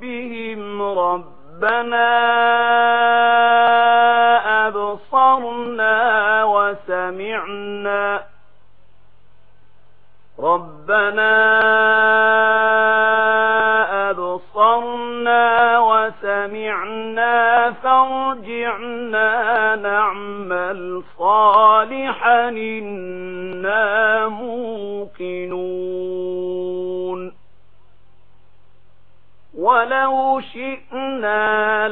ربهم ربنا أبصرنا وسمعنا ربنا أبصرنا وسمعنا فارجعنا نعمل صالحا إنا موقنون ولو شئنا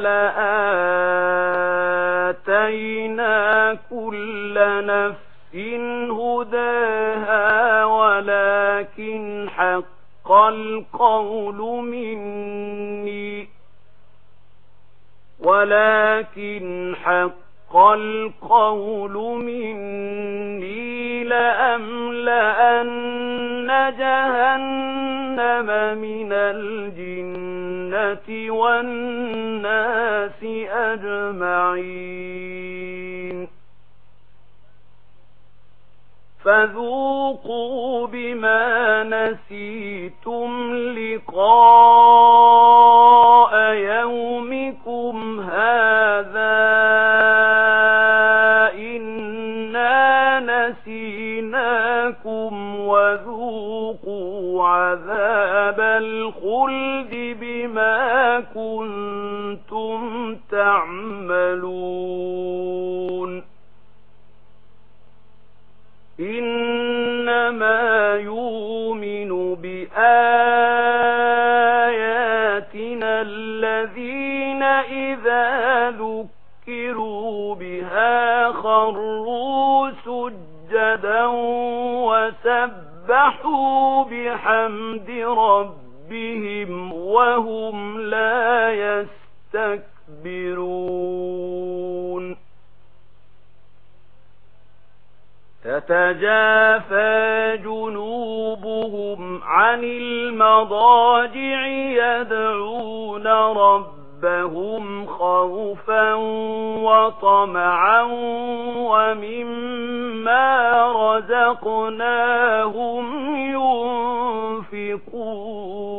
لآتينا كل نفس هداها ولكن حق القول مني ولكن حق القول مني لأملأن جهنم من الجن والناس أجمعين فذوقوا بما نسيتم لقاء يومكم هذا إنا نسيناكم وذوقوا عذاب الخلد بما كنتم تعملون. إنما يؤمن بآخر وهم لا يستكبرون تتجافى جنوبهم عن المضاجع يدعون ربهم خوفا وطمعا ومما رزقناهم ينفقون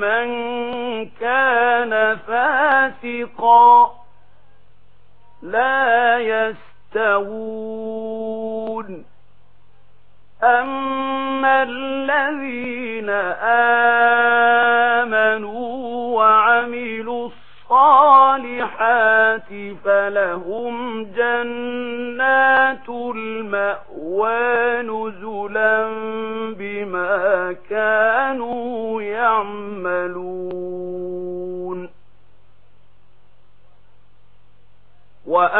من كان فاسقا لا يستوون. أما الذين آمنوا وعملوا الصالحات فلهم جنات المأوى نزولا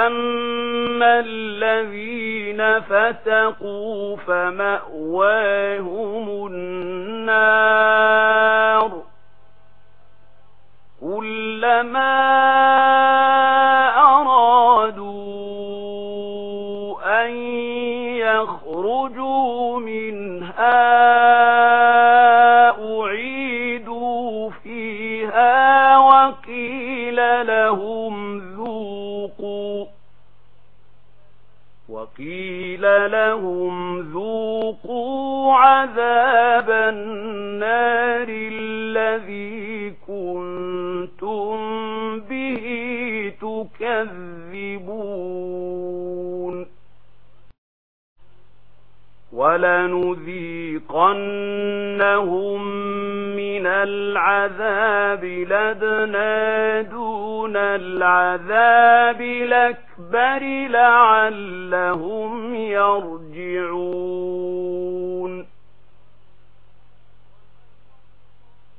أَمَّا الَّذِينَ فَسَقُوا فَمَأْوَاهُمُ النَّارُ كُلَّمَا الذي كنتم به تكذبون. ولنذيقنهم من العذاب لدنا دون العذاب الأكبر لعلهم يرجعون.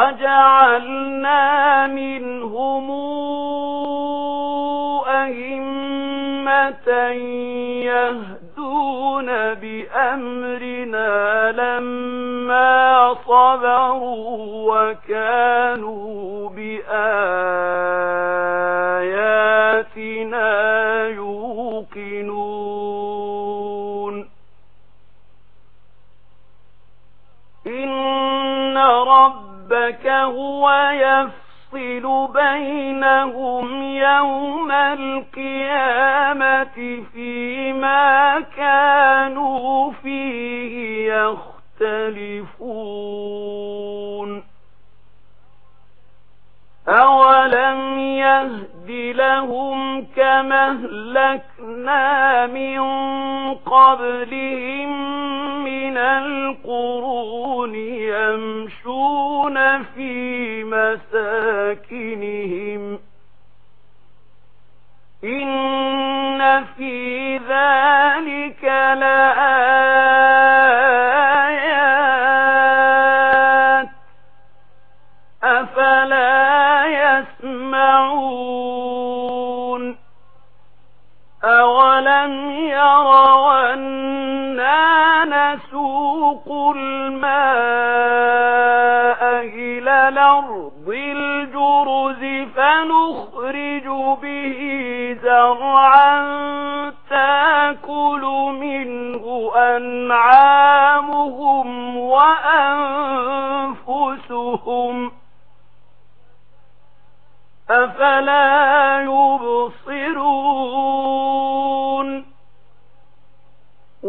وجعلنا منهم أئمة يهدون بأمرنا لما صبروا وكانوا بآياتنا يوقنون وهو يفصل بينهم يوم القيامة فيما كانوا فيه يختلفون أولا يهدي لهم كما أهلكنا من قبلهم من القرون يمشون في مساكنهم إن في ذلك لا فاسلكوا الماء إلى الأرض الجرز فنخرج به زرعا تاكل منه أنعامهم وأنفسهم أفلا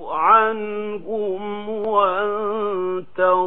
عنهم وانتظرين